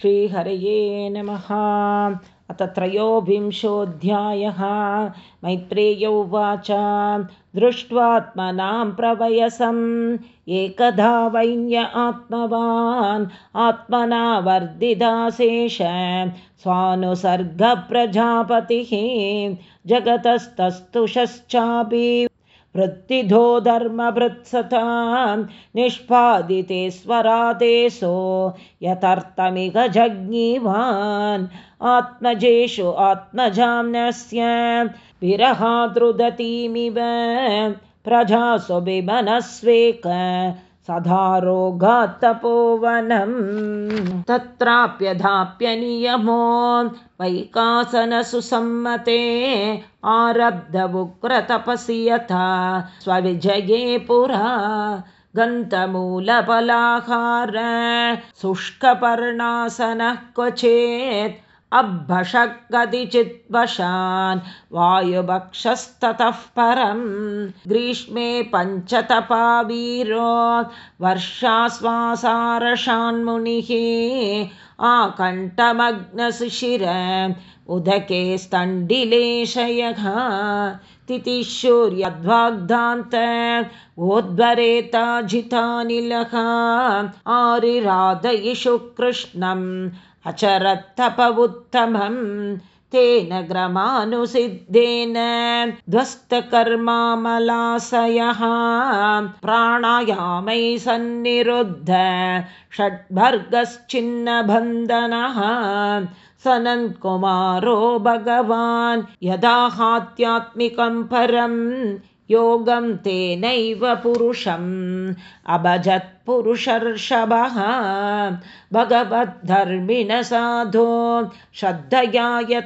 श्रीहरये नमः। अथ त्रयोविंशोऽध्यायः। मैत्रेय उवाच। दृष्ट्वात्मनां प्रवयसम्। एकधा वैन्य आत्मवान्। आत्मना वर्धिदाशेष स्वानुसर्गप्रजापतिः। जगतस्तस्तुषश्चापि वृत्तिधो धर्मभृत्सता निष्पादिते स्वरादेशो यथर्थमिह जज्ञिवान्। आत्मजेषु आत्मजाम्नस्य विरहादृदतीमिव प्रजासु विमनस्वेक सदा रोगात्तपोवनं तत्राप्यधाप्यनियमो वैकासनसुसम्मते आरब्धवुक्रतपसि यथा स्वविजये पुरा गन्तमूलपलाहार शुष्कपर्णासनः क्वचेत् अभषकदिचिद्वशान् वायुभक्षस्ततः परं ग्रीष्मे पञ्चतपावीरो वर्षाश्वासारषान्मुनिः आकण्ठमग्नशिशिर उदके स्तण्डिलेशयः तिथिशूर्यद्वाग्धान्त ओद्वरेताजितानिलः आरिराधयिषु कृष्णम् अचरत्तपवुत्तमं तेन ग्रमानुसिद्धेन ध्वस्तकर्मामलाशयः प्राणायामै सन्निरुद्ध षड्भर्गश्चिन्नबन्धनः। सनन्कुमारो भगवान् यदाहात्यात्मिकं परम् योगं तेनैव पुरुषम्। अभजत्पुरुषर्षभः। भगवद्धर्मिण साधो। श्रद्धयाय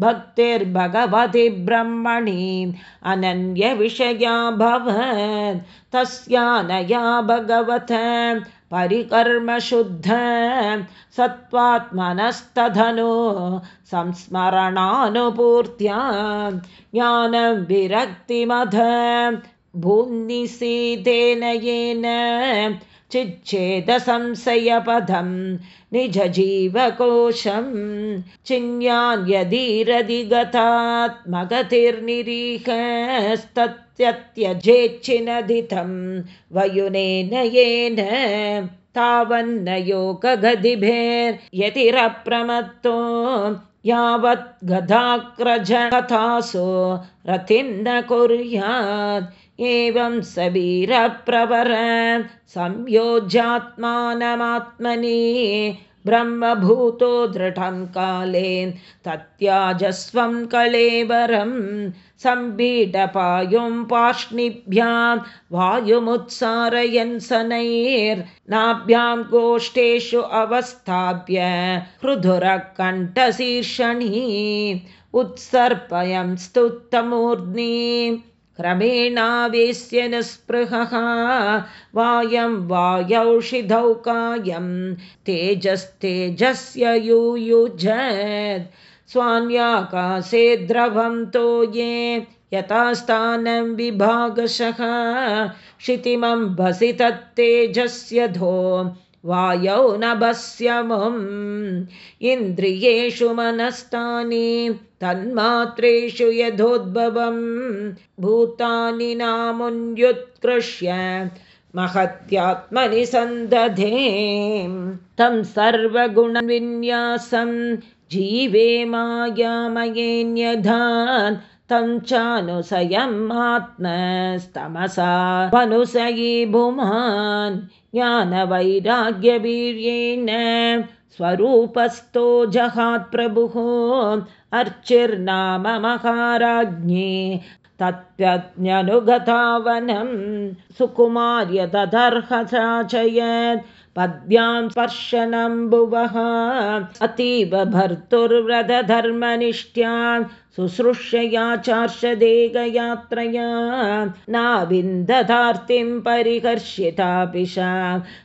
भक्तिर्भगवति ब्रह्मणि। अनन्यविषया भवत् तस्यानया भगवत परिकर्मशुद्ध सत्त्वात्मनस्तधनु संस्मरणानुपूर्त्या ज्ञानं विरक्तिमध भून्निसीतेन येन चिच्छेदसंशयपदं निजजीवकोशं चिन्यान्यधीरधिगतात्मगतिर्निरीहस्तत्यजेच्छिनधितं वयुनेन येन तावन्न योगगदिभेर्यतिरप्रमत्तो यावत् गदाक्रजकथासु रतिं न कुर्यात्। एवं सबीरप्रवर संयोज्यात्मानमात्मनि ब्रह्मभूतो दृढं काले तत्याजस्वं कलेवरं सम्बीडपायुं पार्ष्णिभ्यां वायुमुत्सारयन् शनैर्नाभ्यां गोष्ठेषु अवस्थाप्य हृदुरकण्ठशीर्षणी उत्सर्पयं स्तुत्तमूर्ध्नि क्रमेणावेश्य निःस्पृहः वायं वायौषिधौकायं तेजस्तेजस्य यूयुजत् स्वान्याकाशे द्रवं तो ये यथा स्थानं विभागशः क्षितिमम्भसि तत्तेजस्य धो वायौ नभस्यमुम् इन्द्रियेषु मनस्तानि तन्मात्रेषु यथोद्भवं भूतानि नामुन्युत्कृष्य महत्यात्मनि सन्दधे तं सर्वगुणविन्यासं जीवे मायामयेन्यधान् तं चानुसयम् आत्मस्तमसा वनुसयी भुमान् ज्ञानवैराग्यवीर्येण स्वरूपस्थो जहात्प्रभुः अर्चिर्नाम महाराज्ञे तत्त्वज्ञनुगतावनं सुकुमार्य तदर्हचाचयत् पद्भ्यां स्पर्शनं भुवः अतीव भर्तुर्व्रतधर्मनिष्ठ्या शुश्रूषया चार्षदेगयात्रया। नाविन्दधार्तिं परिहर्षितापिश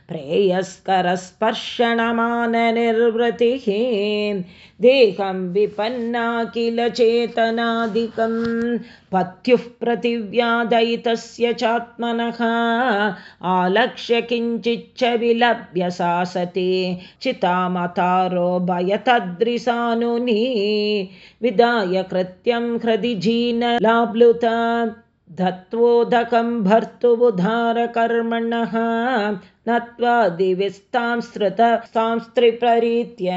प्रेयस्करस्पर्शनमाननिर्वृतिः। देहं विपन्ना किल चेतनादिकं। पत्युः प्रतिव्यादयितस्य चात्मनः। आलक्ष्य किञ्चिच्च विलभ्य सा सति चितामतारो भयतद्रिसानुनी। विदाय कृत्यं हृदि जीनलाप्लुत धत्वोदकं भर्तुबुधारकर्मणः नत्वा दिविस्तां स्त्रिप्ररीत्य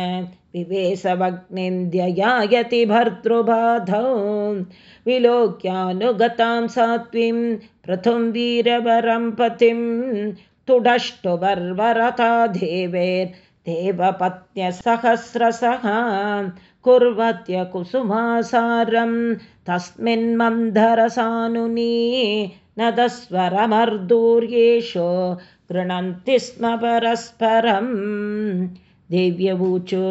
विवेशवग्निन्द्ययायति भर्तृबाधौ। विलोक्यानुगतां सात्वीं प्रथुं वीरवरं पतिं तुडष्टुवर्वरता देवेर्देवपत्न्यसहस्रसः कुर्वत्य कुसुमासारं तस्मिन्मन्धरसानुनी नदस्वरमर्दूर्येषु गृह्णन्ति स्म परस्परम् देव्यवूचो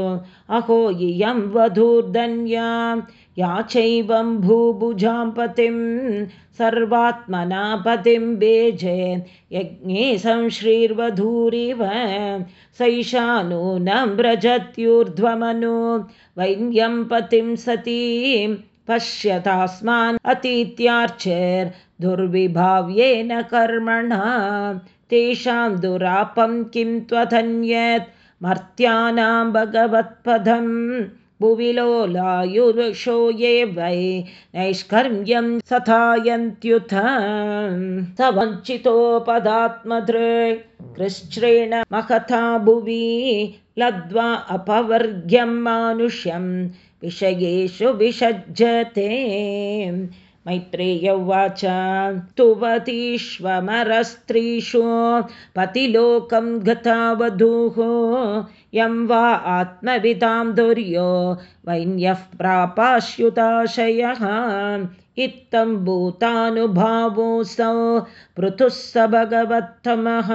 अहो इयं वधूर्धन्या या चैवं भूभुजां पतिं सर्वात्मना पतिं बेजे यज्ञे संश्रीर्वधूरिव सैषा नूनं व्रजत्यूर्ध्वमनु वैन्यं पतिं सतीं पश्यतास्मान् अतीत्यार्चैर्दुर्विभाव्येन कर्मणा। तेषां दुरापं किं त्वधन्यत्? मर्त्यानां भगवत्पदं भुविलोलायुषो ये वै नैष्कर्म्यं सथायन्त्युथ। स वञ्चितोपदात्मदृ महथा भुवि लब्ध्वा अपवर्ग्यं मानुष्यं विषयेषु विषज्यते। मैत्रेय उवाच तुवतीष्वमरस्त्रीषु पतिलोकं गता वधूः यं वा आत्मविदां दुर्यो वैन्यः प्रापाश्युताशयः इत्थं भूतानुभावोऽसौ पृथुः स भगवत्तमः।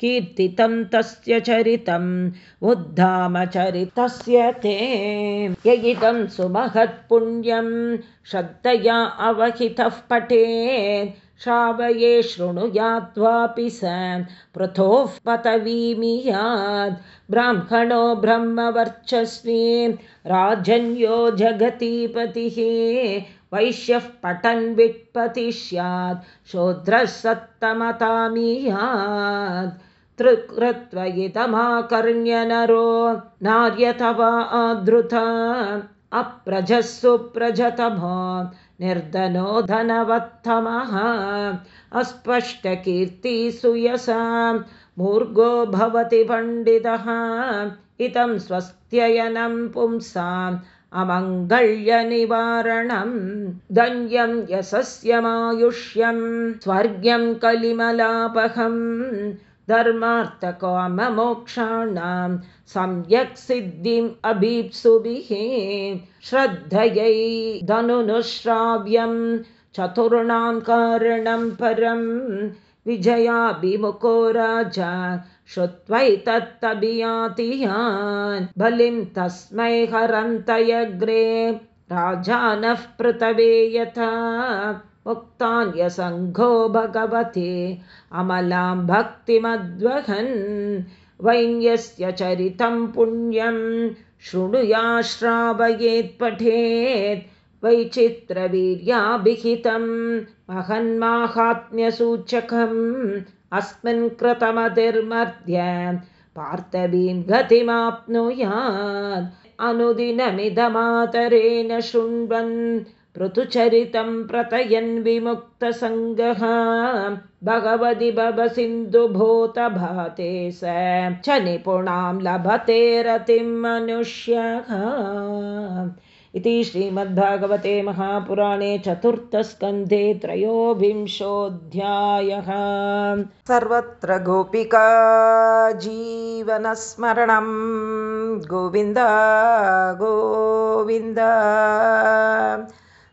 कीर्तितं तस्य चरितम् उद्धामचरितस्य ते। ययिदं सुमहत्पुण्यं श्रद्धया अवहितः पठेत् श्रावये शृणुयात्वापि स पृथोः पतवीमियात् ब्राह्मणो ब्रह्मवर्चस्वी। राजन्यो जगतीपतिः। वैश्यः पठन् विट्पति स्यात्। शूद्रः सत्तमतामीयात् तृकृत्वयितमाकर्ण्यनरो नार्यतवा आदृत अप्रजः सुप्रजतमो निर्धनो धनवत्तमः अस्पष्टकीर्तिसूयसा मूर्गो भवति पण्डितः। इदं स्वस्त्ययनं पुंसाम् अमङ्गल्यनिवारणं धन्यं यशस्यमायुष्यं स्वर्ग्यं कलिमलापहं धर्मार्थकाममोक्षाणां सम्यक् सिद्धिम् अभीप्सुभिः श्रद्धयै धनुनुश्राव्यं चतुर्णां कारणं परं विजयाभिमुखो राजा श्रुत्वैतत्तभियातियान् बलिं तस्मै हरन्तयग्रे राजानः पृथवे यथा मुक्तान्यसङ्घो भगवते अमलां भक्तिमद्वहन् वैन्यस्य चरितं पुण्यं शृणुयाश्रावयेत् पठेत् वैचित्रवीर्याभिहितं महन्माहात्म्यसूचकम् अस्मिन् कृतमतिर्मध्य पार्थवीं गतिमाप्नुयात् अनुदिनमिदमातरेण शृण्वन् पृथुचरितं प्रतयन् विमुक्तसङ्गः। भगवति भवसिन्धुभूतभाते स च निपुणां लभते रतिं मनुष्यः। इति श्रीमद्भागवते महापुराणे चतुर्थस्कन्धे त्रयोविंशोऽध्यायः। सर्वत्र गोपिका जीवनस्मरणं। गोविन्द गोविन्द